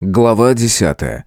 Глава десятая.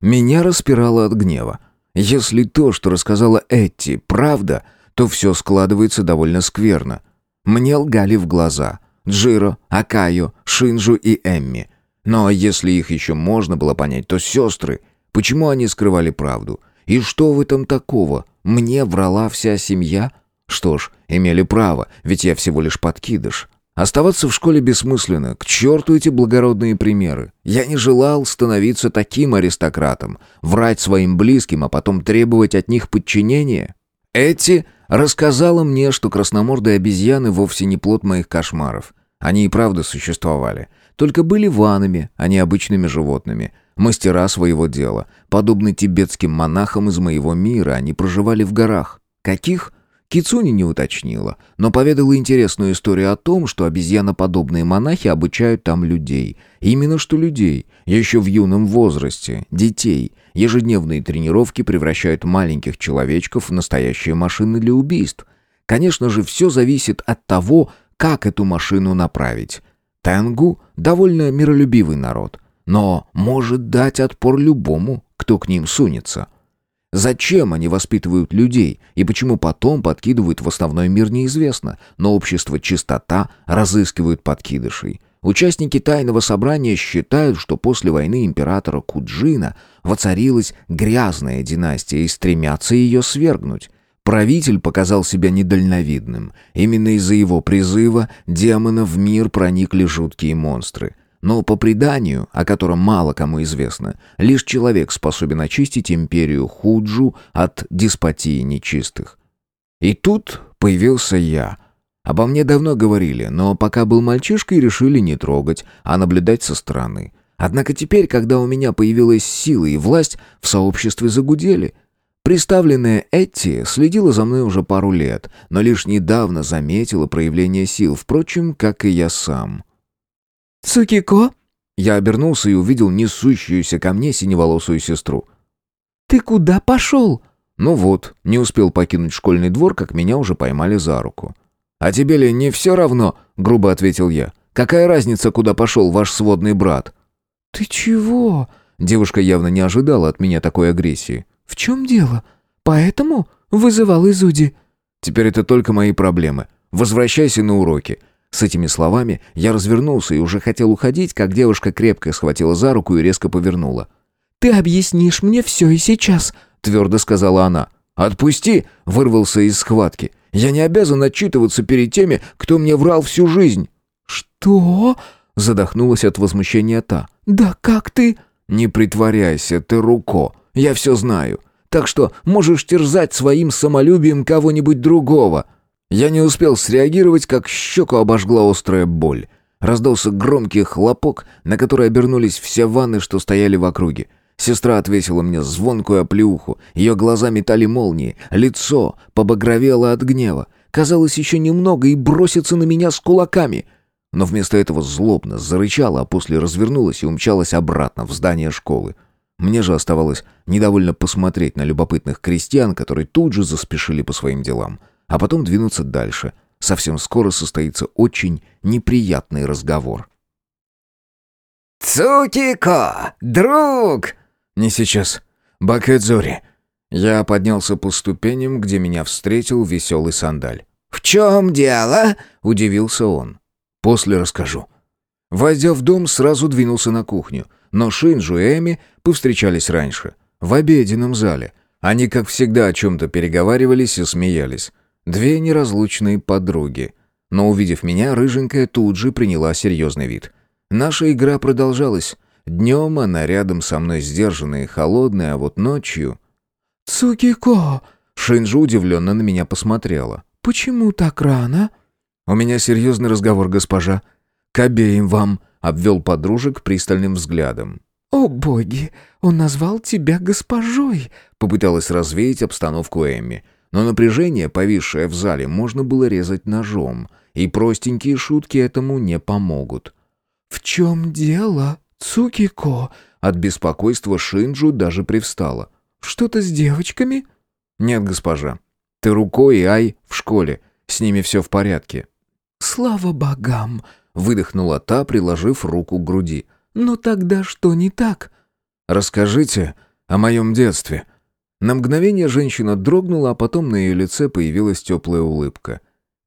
Меня распирало от гнева. Если то, что рассказала Этти, правда, то все складывается довольно скверно. Мне лгали в глаза. Джиро, Акаю, Шинджу и Эмми. Но если их еще можно было понять, то сестры. Почему они скрывали правду? И что в этом такого? Мне врала вся семья? Что ж, имели право, ведь я всего лишь подкидыш. Оставаться в школе бессмысленно. К черту эти благородные примеры. Я не желал становиться таким аристократом, врать своим близким, а потом требовать от них подчинения. Эти рассказала мне, что красномордые обезьяны вовсе не плод моих кошмаров. Они и правда существовали. Только были ванами, а не обычными животными. Мастера своего дела. Подобны тибетским монахам из моего мира, они проживали в горах. Каких? Кицуни не уточнила, но поведала интересную историю о том, что обезьяноподобные монахи обучают там людей. Именно что людей, еще в юном возрасте, детей. Ежедневные тренировки превращают маленьких человечков в настоящие машины для убийств. Конечно же, все зависит от того, как эту машину направить. Тенгу – довольно миролюбивый народ, но может дать отпор любому, кто к ним сунется – Зачем они воспитывают людей и почему потом подкидывают в основной мир неизвестно, но общество чистота разыскивают подкидышей. Участники тайного собрания считают, что после войны императора Куджина воцарилась грязная династия и стремятся ее свергнуть. Правитель показал себя недальновидным. Именно из-за его призыва демона в мир проникли жуткие монстры – но по преданию, о котором мало кому известно, лишь человек способен очистить империю Худжу от деспотии нечистых. И тут появился я. Обо мне давно говорили, но пока был мальчишкой, решили не трогать, а наблюдать со стороны. Однако теперь, когда у меня появилась сила и власть, в сообществе загудели. Приставленная Этти следила за мной уже пару лет, но лишь недавно заметила проявление сил, впрочем, как и я сам. «Цукико?» Я обернулся и увидел несущуюся ко мне синеволосую сестру. «Ты куда пошел?» Ну вот, не успел покинуть школьный двор, как меня уже поймали за руку. «А тебе ли не все равно?» — грубо ответил я. «Какая разница, куда пошел ваш сводный брат?» «Ты чего?» Девушка явно не ожидала от меня такой агрессии. «В чем дело? Поэтому вызывал Изуди?» «Теперь это только мои проблемы. Возвращайся на уроки. С этими словами я развернулся и уже хотел уходить, как девушка крепко схватила за руку и резко повернула. «Ты объяснишь мне все и сейчас», — твердо сказала она. «Отпусти!» — вырвался из схватки. «Я не обязан отчитываться перед теми, кто мне врал всю жизнь». «Что?» — задохнулась от возмущения та. «Да как ты...» «Не притворяйся, ты руко. Я все знаю. Так что можешь терзать своим самолюбием кого-нибудь другого». Я не успел среагировать, как щеку обожгла острая боль. Раздался громкий хлопок, на который обернулись все ванны, что стояли в округе. Сестра отвесила мне звонкую оплеуху, ее глаза метали молнии, лицо побагровело от гнева. Казалось, еще немного и бросится на меня с кулаками. Но вместо этого злобно зарычала, а после развернулась и умчалась обратно в здание школы. Мне же оставалось недовольно посмотреть на любопытных крестьян, которые тут же заспешили по своим делам а потом двинуться дальше. Совсем скоро состоится очень неприятный разговор. «Цукико! Друг!» «Не сейчас. Бакэдзори». Я поднялся по ступеням, где меня встретил веселый сандаль. «В чем дело?» — удивился он. «После расскажу». Войдя в дом, сразу двинулся на кухню, но Шинджу и Эми повстречались раньше, в обеденном зале. Они, как всегда, о чем-то переговаривались и смеялись. Две неразлучные подруги. Но увидев меня, рыженькая тут же приняла серьезный вид. Наша игра продолжалась. Днем она рядом со мной сдержанная и холодная, а вот ночью... «Цукико!» Шинджу удивленно на меня посмотрела. «Почему так рано?» «У меня серьезный разговор, госпожа. К обеим вам!» — обвел подружек пристальным взглядом. «О, боги! Он назвал тебя госпожой!» — попыталась развеять обстановку Эмми. Но напряжение, повисшее в зале, можно было резать ножом, и простенькие шутки этому не помогут. «В чем дело, Цукико?» От беспокойства Шинджу даже привстала. «Что-то с девочками?» «Нет, госпожа. Ты рукой и Ай в школе. С ними все в порядке». «Слава богам!» — выдохнула та, приложив руку к груди. Но тогда что не так?» «Расскажите о моем детстве». На мгновение женщина дрогнула, а потом на ее лице появилась теплая улыбка.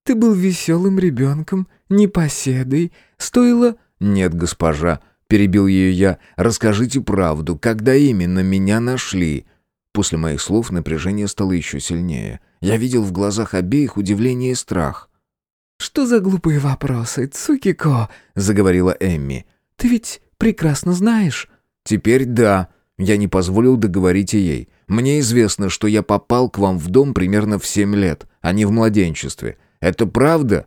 «Ты был веселым ребенком, непоседой. Стоило...» «Нет, госпожа», — перебил ее я, — «расскажите правду, когда именно меня нашли?» После моих слов напряжение стало еще сильнее. Я видел в глазах обеих удивление и страх. «Что за глупые вопросы, Цукико?» — заговорила Эмми. «Ты ведь прекрасно знаешь». «Теперь да». Я не позволил договорить и ей. «Мне известно, что я попал к вам в дом примерно в семь лет, а не в младенчестве. Это правда?»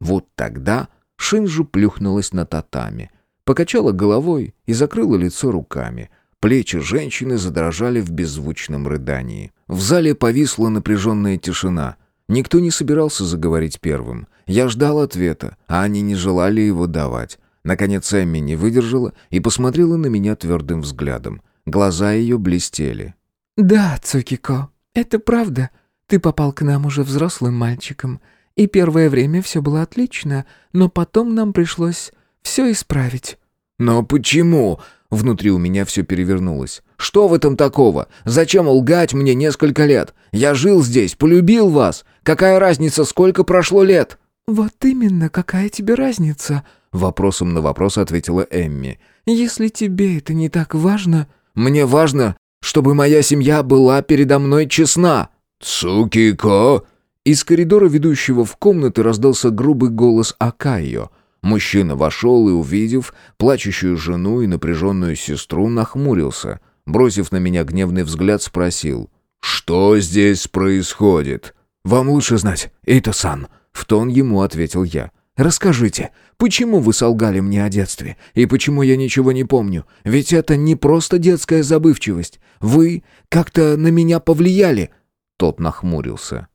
Вот тогда Шинжу плюхнулась на татами, покачала головой и закрыла лицо руками. Плечи женщины задрожали в беззвучном рыдании. В зале повисла напряженная тишина. Никто не собирался заговорить первым. Я ждал ответа, а они не желали его давать. Наконец Эмми не выдержала и посмотрела на меня твердым взглядом. Глаза ее блестели. «Да, Цукико, это правда. Ты попал к нам уже взрослым мальчиком. И первое время все было отлично, но потом нам пришлось все исправить». «Но почему?» Внутри у меня все перевернулось. «Что в этом такого? Зачем лгать мне несколько лет? Я жил здесь, полюбил вас. Какая разница, сколько прошло лет?» «Вот именно, какая тебе разница?» Вопросом на вопрос ответила Эмми. «Если тебе это не так важно...» «Мне важно, чтобы моя семья была передо мной честна». «Цукико!» Из коридора, ведущего в комнаты, раздался грубый голос Акайо. Мужчина вошел и, увидев плачущую жену и напряженную сестру, нахмурился. Бросив на меня гневный взгляд, спросил. «Что здесь происходит?» «Вам лучше знать, Эйто-сан», — в тон ему ответил я. «Расскажите, почему вы солгали мне о детстве? И почему я ничего не помню? Ведь это не просто детская забывчивость. Вы как-то на меня повлияли». Тот нахмурился.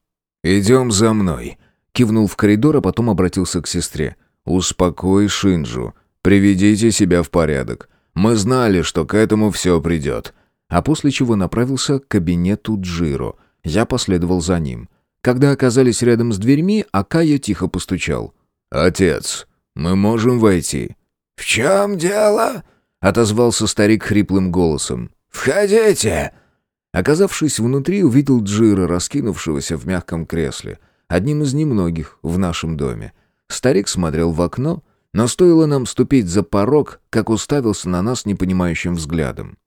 «Идем за мной», — кивнул в коридор, а потом обратился к сестре. «Успокой Шинджу. Приведите себя в порядок. Мы знали, что к этому все придет». А после чего направился к кабинету Джиро. Я последовал за ним. Когда оказались рядом с дверьми, Акая тихо постучал. «Отец, мы можем войти?» «В чем дело?» — отозвался старик хриплым голосом. «Входите!» Оказавшись внутри, увидел Джира, раскинувшегося в мягком кресле, одним из немногих в нашем доме. Старик смотрел в окно, но стоило нам ступить за порог, как уставился на нас непонимающим взглядом.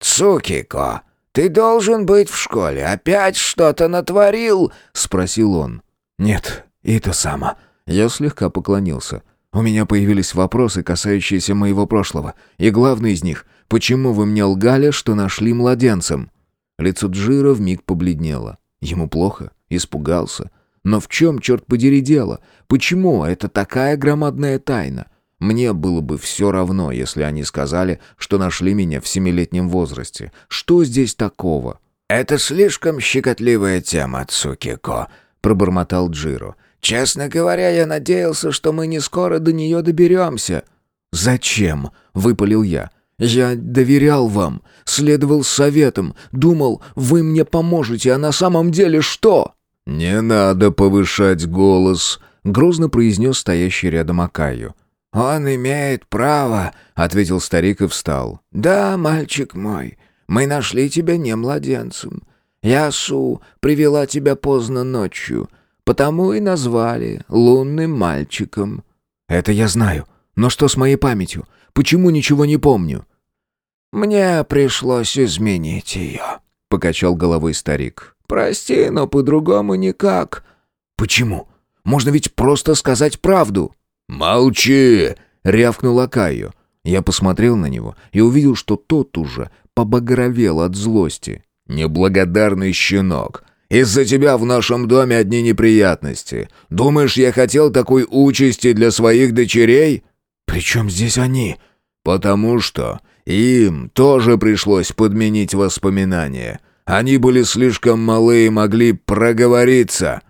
«Цукико, ты должен быть в школе. Опять что-то натворил?» — спросил он. «Нет, и то само». Я слегка поклонился. «У меня появились вопросы, касающиеся моего прошлого. И главный из них — почему вы мне лгали, что нашли младенцем?» Лицо Джира вмиг побледнело. Ему плохо, испугался — но в чем, черт подери, дело? Почему это такая громадная тайна? Мне было бы все равно, если они сказали, что нашли меня в семилетнем возрасте. Что здесь такого? «Это слишком щекотливая тема, Цукико», — пробормотал Джиро. «Честно говоря, я надеялся, что мы не скоро до нее доберемся». «Зачем?» — выпалил я. «Я доверял вам, следовал советам, думал, вы мне поможете, а на самом деле что?» «Не надо повышать голос», — грозно произнес стоящий рядом Акаю. «Он имеет право», — ответил старик и встал. «Да, мальчик мой, мы нашли тебя не младенцем. Ясу привела тебя поздно ночью, потому и назвали лунным мальчиком». «Это я знаю. Но что с моей памятью? Почему ничего не помню?» «Мне пришлось изменить ее», — покачал головой старик. Прости, но по-другому никак». «Почему? Можно ведь просто сказать правду». «Молчи!» — рявкнул Акаю. Я посмотрел на него и увидел, что тот уже побагровел от злости. «Неблагодарный щенок! Из-за тебя в нашем доме одни неприятности. Думаешь, я хотел такой участи для своих дочерей?» «При чем здесь они?» «Потому что им тоже пришлось подменить воспоминания. Они были слишком малы и могли проговориться.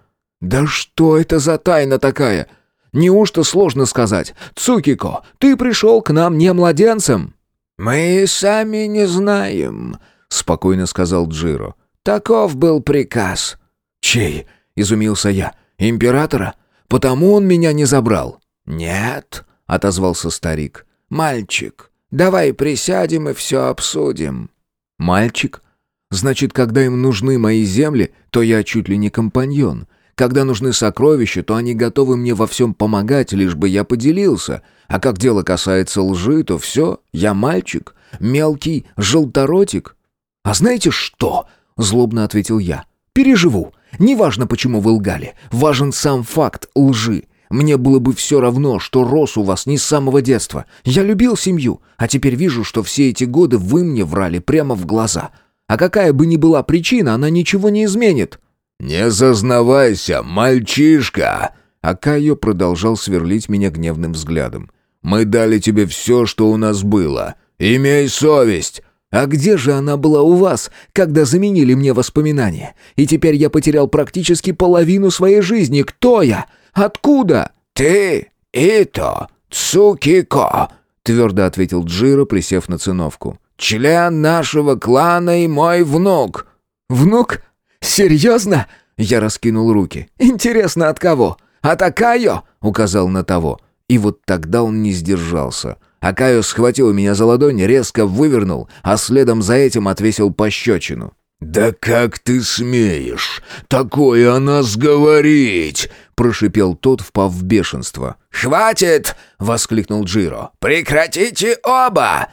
«Да что это за тайна такая? Неужто сложно сказать? Цукико, ты пришел к нам не младенцем?» «Мы сами не знаем», — спокойно сказал Джиро. «Таков был приказ». «Чей?» — изумился я. «Императора? Потому он меня не забрал». «Нет», — отозвался старик. «Мальчик, Давай присядем и все обсудим». «Мальчик? Значит, когда им нужны мои земли, то я чуть ли не компаньон. Когда нужны сокровища, то они готовы мне во всем помогать, лишь бы я поделился. А как дело касается лжи, то все, я мальчик, мелкий желторотик». «А знаете что?» — злобно ответил я. «Переживу. Неважно, почему вы лгали. Важен сам факт лжи. Мне было бы все равно, что рос у вас не с самого детства. Я любил семью, а теперь вижу, что все эти годы вы мне врали прямо в глаза. А какая бы ни была причина, она ничего не изменит». «Не зазнавайся, мальчишка!» Акайо продолжал сверлить меня гневным взглядом. «Мы дали тебе все, что у нас было. Имей совесть!» «А где же она была у вас, когда заменили мне воспоминания? И теперь я потерял практически половину своей жизни. Кто я? Откуда?» «Ты Ито Цукико», — твердо ответил Джиро, присев на циновку. «Член нашего клана и мой внук». «Внук? Серьезно?» Я раскинул руки. «Интересно, от кого? От Акайо?» — указал на того. И вот тогда он не сдержался. Акайо схватил меня за ладонь, резко вывернул, а следом за этим отвесил пощечину. «Да как ты смеешь такое о нас говорить?» — прошипел тот, впав в бешенство. «Хватит!» — воскликнул Джиро. «Прекратите оба!»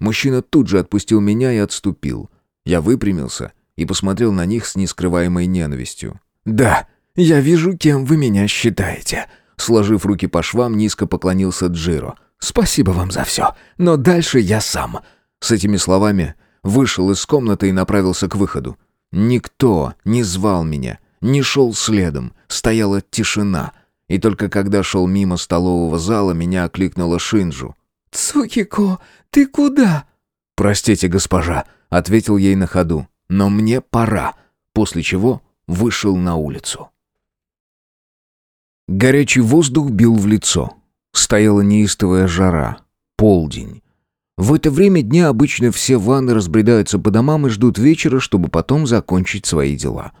Мужчина тут же отпустил меня и отступил. Я выпрямился и посмотрел на них с нескрываемой ненавистью. «Да, я вижу, кем вы меня считаете». Сложив руки по швам, низко поклонился Джиро. Спасибо вам за все, но дальше я сам». С этими словами вышел из комнаты и направился к выходу. Никто не звал меня, не шел следом, стояла тишина. И только когда шел мимо столового зала, меня окликнула Шинджу. «Цукико, ты куда?» «Простите, госпожа», — ответил ей на ходу. «Но мне пора», после чего вышел на улицу. Горячий воздух бил в лицо. Стояла неистовая жара. Полдень. В это время дня обычно все ванны разбредаются по домам и ждут вечера, чтобы потом закончить свои дела.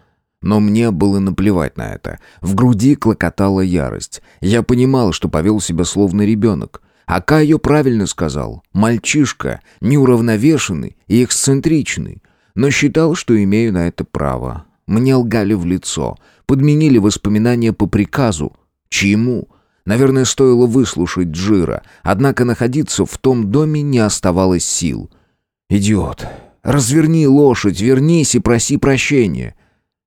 Но мне было наплевать на это. В груди клокотала ярость. Я понимал, что повел себя словно ребенок. А Кайо правильно сказал. Мальчишка, неуравновешенный и эксцентричный. Но считал, что имею на это право. Мне лгали в лицо. Подменили воспоминания по приказу. Чему? Наверное, стоило выслушать Джира, однако находиться в том доме не оставалось сил. «Идиот! Разверни лошадь, вернись и проси прощения!»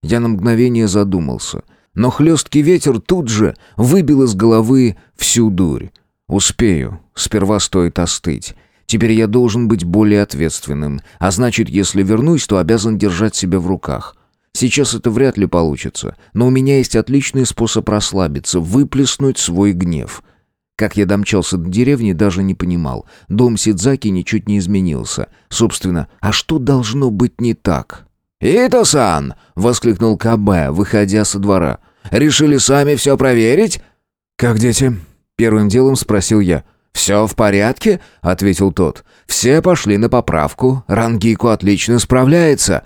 Я на мгновение задумался, но хлесткий ветер тут же выбил из головы всю дурь. «Успею. Сперва стоит остыть. Теперь я должен быть более ответственным, а значит, если вернусь, то обязан держать себя в руках». Сейчас это вряд ли получится, но у меня есть отличный способ расслабиться, выплеснуть свой гнев. Как я домчался до деревни, даже не понимал. Дом Сидзаки ничуть не изменился. Собственно, а что должно быть не так? «Ито-сан!» — воскликнул КБ, выходя со двора. «Решили сами все проверить?» «Как дети?» — первым делом спросил я. «Все в порядке?» — ответил тот. «Все пошли на поправку. Рангику отлично справляется».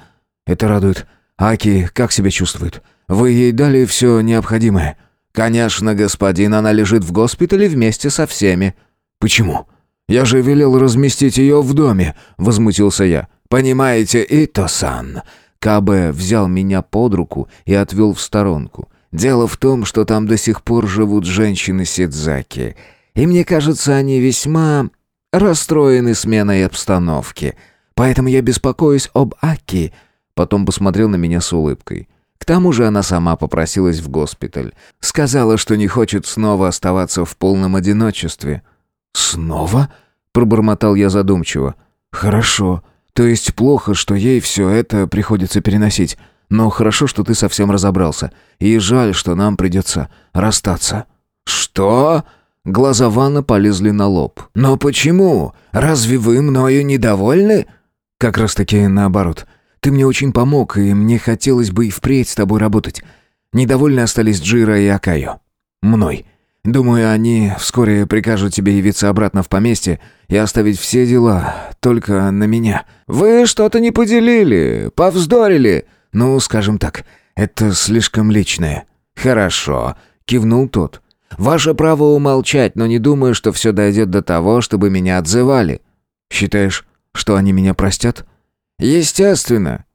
«Это радует. «Аки как себя чувствует? Вы ей дали все необходимое?» «Конечно, господин, она лежит в госпитале вместе со всеми». «Почему?» «Я же велел разместить ее в доме», — возмутился я. «Понимаете, Ито-сан...» Кабе взял меня под руку и отвел в сторонку. «Дело в том, что там до сих пор живут женщины Сидзаки, и мне кажется, они весьма расстроены сменой обстановки. Поэтому я беспокоюсь об Аки, Потом посмотрел на меня с улыбкой. К тому же она сама попросилась в госпиталь. Сказала, что не хочет снова оставаться в полном одиночестве. «Снова?» — пробормотал я задумчиво. «Хорошо. То есть плохо, что ей все это приходится переносить. Но хорошо, что ты совсем разобрался. И жаль, что нам придется расстаться». «Что?» Глаза Ванна полезли на лоб. «Но почему? Разве вы мною недовольны?» «Как раз-таки наоборот. Ты мне очень помог, и мне хотелось бы и впредь с тобой работать. Недовольны остались Джира и Акайо. Мной. Думаю, они вскоре прикажут тебе явиться обратно в поместье и оставить все дела только на меня. Вы что-то не поделили, повздорили. Ну, скажем так, это слишком личное. Хорошо, кивнул тот. Ваше право умолчать, но не думаю, что все дойдет до того, чтобы меня отзывали. Считаешь, что они меня простят?» «Естественно.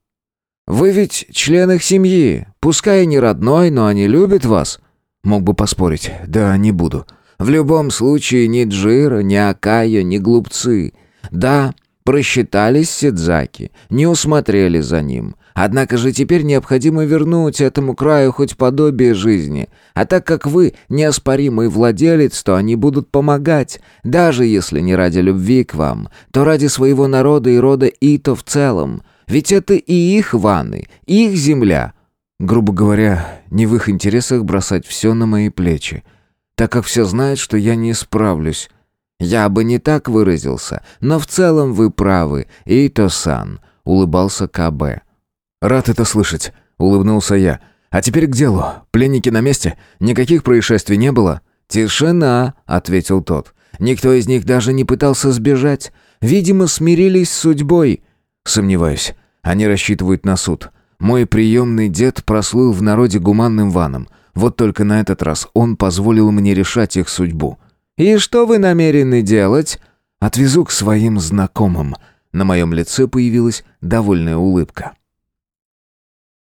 Вы ведь член их семьи. Пускай и не родной, но они любят вас». Мог бы поспорить. Да, не буду. В любом случае, ни Джира, ни Акая, ни глупцы. Да, просчитались Сидзаки, не усмотрели за ним. Однако же теперь необходимо вернуть этому краю хоть подобие жизни. А так как вы неоспоримый владелец, то они будут помогать, даже если не ради любви к вам, то ради своего народа и рода Ито в целом. Ведь это и их ванны, их земля. Грубо говоря, не в их интересах бросать все на мои плечи, так как все знают, что я не справлюсь. Я бы не так выразился, но в целом вы правы, Ито-сан, улыбался КБ. «Рад это слышать», — улыбнулся я. «А теперь к делу. Пленники на месте? Никаких происшествий не было?» «Тишина», — ответил тот. «Никто из них даже не пытался сбежать. Видимо, смирились с судьбой». «Сомневаюсь. Они рассчитывают на суд. Мой приемный дед прослыл в народе гуманным ваном. Вот только на этот раз он позволил мне решать их судьбу». «И что вы намерены делать?» «Отвезу к своим знакомым». На моем лице появилась довольная улыбка.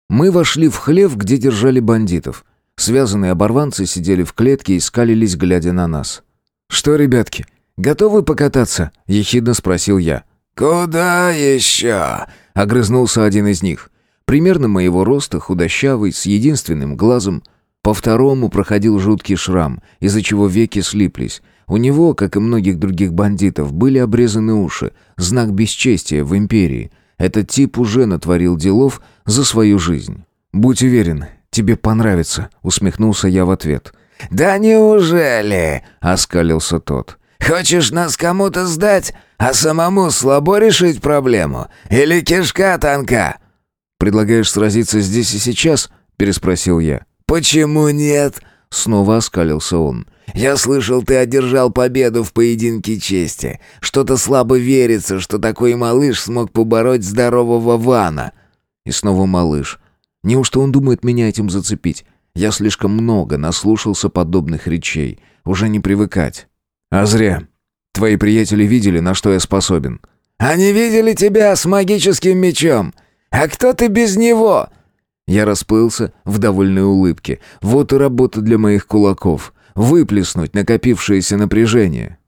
Мы вошли в хлев, где держали бандитов. Связанные оборванцы сидели в клетке и скалились, глядя на нас. «Что, ребятки, готовы покататься?» — ехидно спросил я. «Куда еще?» — огрызнулся один из них. Примерно моего роста, худощавый, с единственным глазом. По второму проходил жуткий шрам, из-за чего веки слиплись. У него, как и многих других бандитов, были обрезаны уши, знак бесчестия в империи. Этот тип уже натворил делов за свою жизнь. «Будь уверен, тебе понравится», — усмехнулся я в ответ. «Да неужели?» — оскалился тот. «Хочешь нас кому-то сдать, а самому слабо решить проблему? Или кишка тонка?» «Предлагаешь сразиться здесь и сейчас?» — переспросил я. «Почему нет?» — снова оскалился он. Я слышал, ты одержал победу в поединке чести. Что-то слабо верится, что такой малыш смог побороть здорового Вана». И снова малыш. Неужто он думает меня этим зацепить? Я слишком много наслушался подобных речей. Уже не привыкать. А зря. Твои приятели видели, на что я способен. Они видели тебя с магическим мечом. А кто ты без него? Я расплылся в довольной улыбке. Вот и работа для моих кулаков выплеснуть накопившееся напряжение.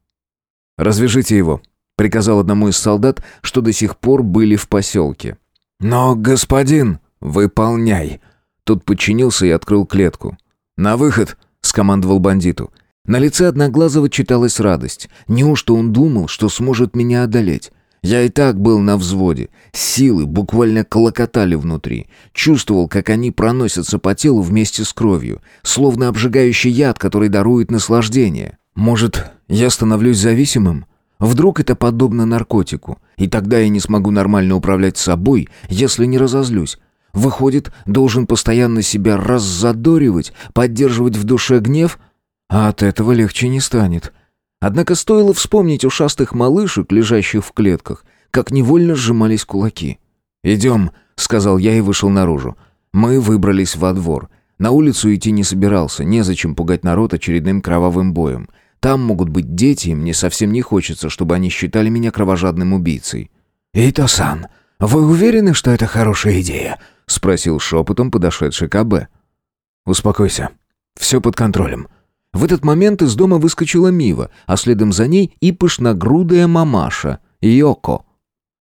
«Развяжите его», — приказал одному из солдат, что до сих пор были в поселке. «Но, господин, выполняй!» Тут подчинился и открыл клетку. «На выход!» — скомандовал бандиту. На лице Одноглазого читалась радость. Неужто он думал, что сможет меня одолеть? Я и так был на взводе. Силы буквально колокотали внутри. Чувствовал, как они проносятся по телу вместе с кровью, словно обжигающий яд, который дарует наслаждение. Может, я становлюсь зависимым? Вдруг это подобно наркотику, и тогда я не смогу нормально управлять собой, если не разозлюсь. Выходит, должен постоянно себя раззадоривать, поддерживать в душе гнев, а от этого легче не станет. Однако стоило вспомнить ушастых малышек, лежащих в клетках, как невольно сжимались кулаки. «Идем», — сказал я и вышел наружу. Мы выбрались во двор. На улицу идти не собирался, незачем пугать народ очередным кровавым боем. Там могут быть дети, и мне совсем не хочется, чтобы они считали меня кровожадным убийцей. «Ито-сан, вы уверены, что это хорошая идея?» — спросил шепотом подошедший КБ. «Успокойся. Все под контролем», в этот момент из дома выскочила Мива, а следом за ней и пышногрудая мамаша, Йоко.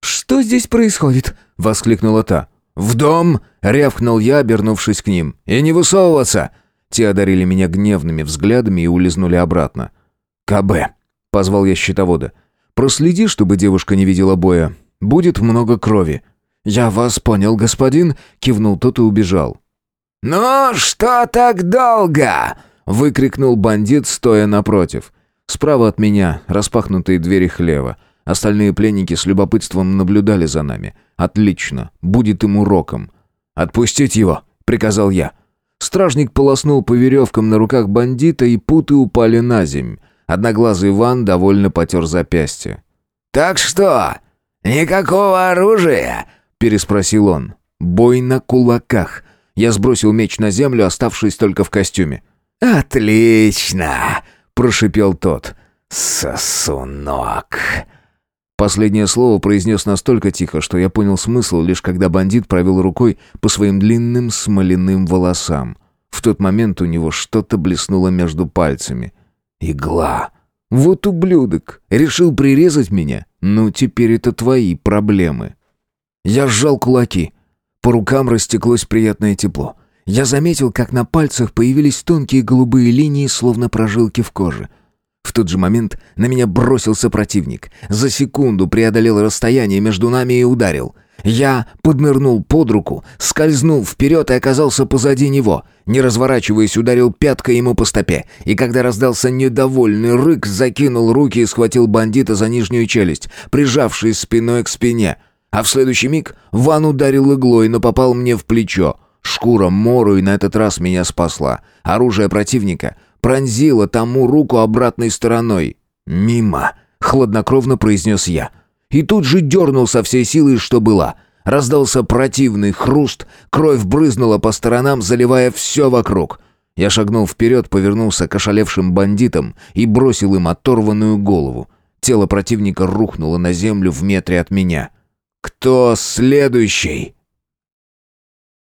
«Что здесь происходит?» — воскликнула та. «В дом!» — рявкнул я, обернувшись к ним. «И не высовываться!» Те одарили меня гневными взглядами и улизнули обратно. «КБ!» — позвал я счетовода. «Проследи, чтобы девушка не видела боя. Будет много крови». «Я вас понял, господин», — кивнул тот и убежал. «Ну, что так долго?» Выкрикнул бандит, стоя напротив. Справа от меня распахнутые двери хлева. Остальные пленники с любопытством наблюдали за нами. Отлично, будет им уроком. «Отпустить его!» — приказал я. Стражник полоснул по веревкам на руках бандита, и путы упали на земь. Одноглазый Иван довольно потер запястье. «Так что, никакого оружия?» — переспросил он. «Бой на кулаках». Я сбросил меч на землю, оставшись только в костюме. «Отлично!» — прошипел тот. «Сосунок!» Последнее слово произнес настолько тихо, что я понял смысл, лишь когда бандит провел рукой по своим длинным смоляным волосам. В тот момент у него что-то блеснуло между пальцами. Игла. Вот ублюдок. Решил прирезать меня? Ну, теперь это твои проблемы. Я сжал кулаки. По рукам растеклось приятное тепло. Я заметил, как на пальцах появились тонкие голубые линии, словно прожилки в коже. В тот же момент на меня бросился противник. За секунду преодолел расстояние между нами и ударил. Я поднырнул под руку, скользнул вперед и оказался позади него. Не разворачиваясь, ударил пяткой ему по стопе. И когда раздался недовольный рык, закинул руки и схватил бандита за нижнюю челюсть, прижавшись спиной к спине. А в следующий миг Ван ударил иглой, но попал мне в плечо. Шкура Мору и на этот раз меня спасла. Оружие противника пронзило тому руку обратной стороной. «Мимо!» — хладнокровно произнес я. И тут же дернул со всей силы, что была. Раздался противный хруст, кровь брызнула по сторонам, заливая все вокруг. Я шагнул вперед, повернулся к ошалевшим бандитам и бросил им оторванную голову. Тело противника рухнуло на землю в метре от меня. «Кто следующий?»